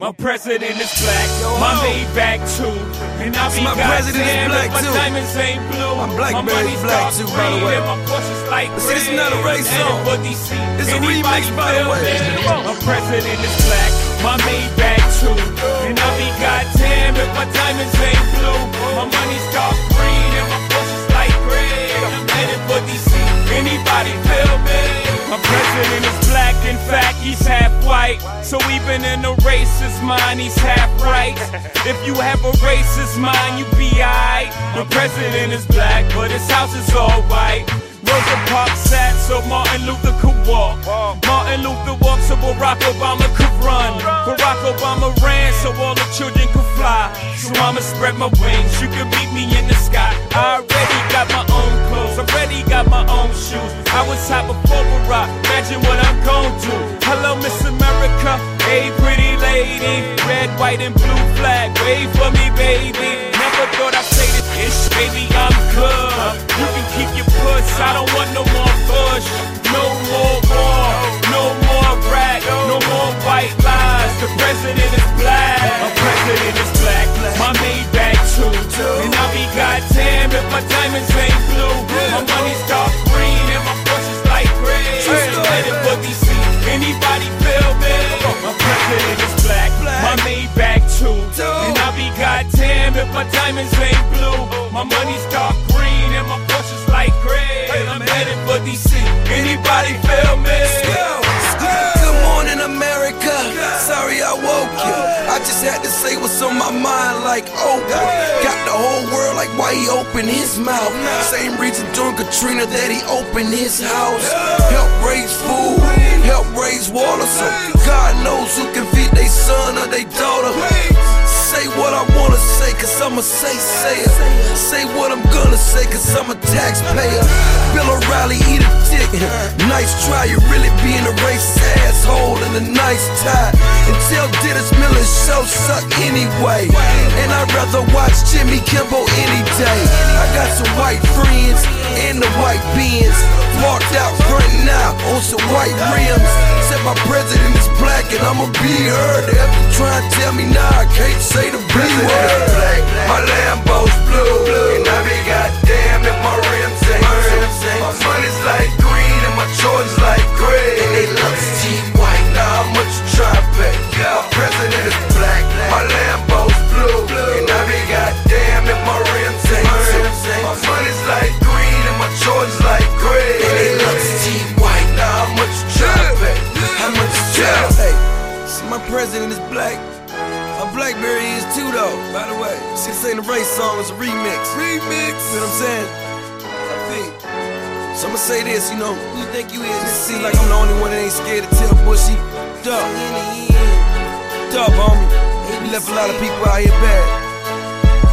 My president is black, my Maybach too. And I be my president is goddamn black, if my too. diamonds ain't blue. My money's black, too, by the way. And my Porsche's light See, this is not a race song. It's a remix, by the way. me? My president is black, my Maybach too. And I be goddamn if my diamonds ain't blue. My money's dark green and my Porsche's light green. I'm headed for DC, anybody feel president is black, in fact, he's half white. So even in a racist mind, he's half right. If you have a racist mind, you be alright. The president is black, but his house is all white. Rosa Parks sat so Martin Luther could walk. Martin Luther walked so Barack Obama so all the children could fly. So I'ma spread my wings, you can meet me in the sky. I already got my own clothes, I already got my own shoes. I was hot before Barack, imagine what I'm gon' do. Hello, Miss America, hey pretty lady. Red, white, and blue flag, wave for me, baby. Never thought I'd say this, ish, baby, I'm good. You can keep your puss, I don't want no I be goddamn if my diamonds ain't blue. My money's dark green and my Porsche's light gray. I'm headed for DC, anybody feel me? Good morning, America. Sorry I woke you. I just had to say what's on my mind, like Oprah. Got the whole world like why he opened his mouth. Same reason during Katrina that he opened his house. Help raise food, help raise water, so God knows who can feed their son or their daughter. Say, cause I'm a say sayer. Say what I'm gonna say, cause I'm a taxpayer. Bill O'Reilly, eat a dick. Nice try, you really being a racist asshole in a nice tie. And tell Dennis Miller show suck anyway. And I'd rather watch Jimmy Kimmel any day. I got some white friends in the white Benz. Parked out front now on some white rims. Said my president is black and I'ma be heard. Have to try and tell me now I can't say the B word. President is black. My Blackberry is too though, by the way. This ain't a race song, it's a remix. Remix! You know what I'm saying? I think. So I'ma say this, you know, who you think you is? It seems like I'm the only one that ain't scared to tell Bushy, duck. Duck, homie. You left a lot of people out here bad.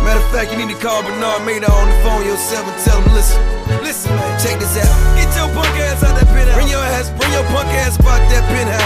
Matter of fact, you need to call Bernard Maynard on the phone yourself and tell him, listen, listen, man, check this out. Get your punk ass out that penthouse. Bring your ass, bring your punk ass about that penthouse.